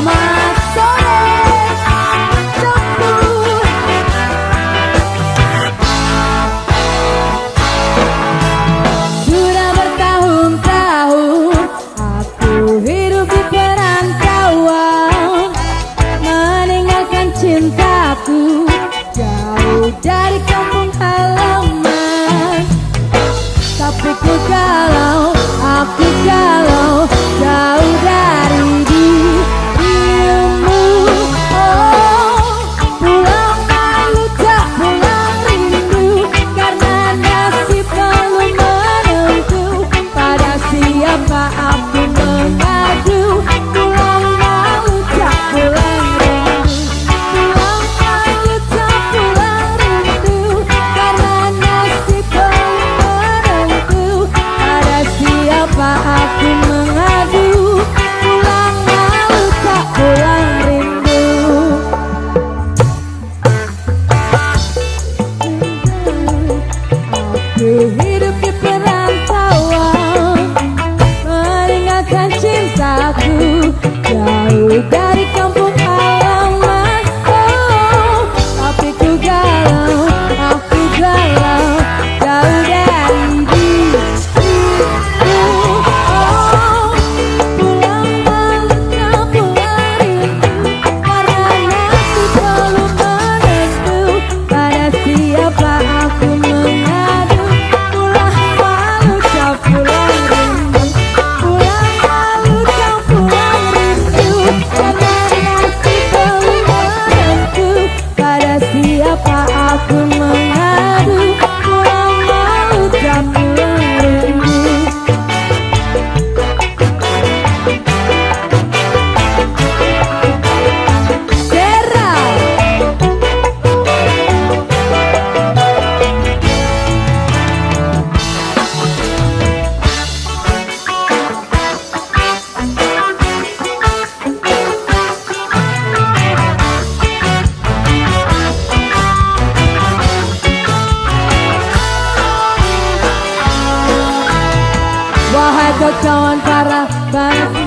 Mama. Yeah. Kekawan para bangsa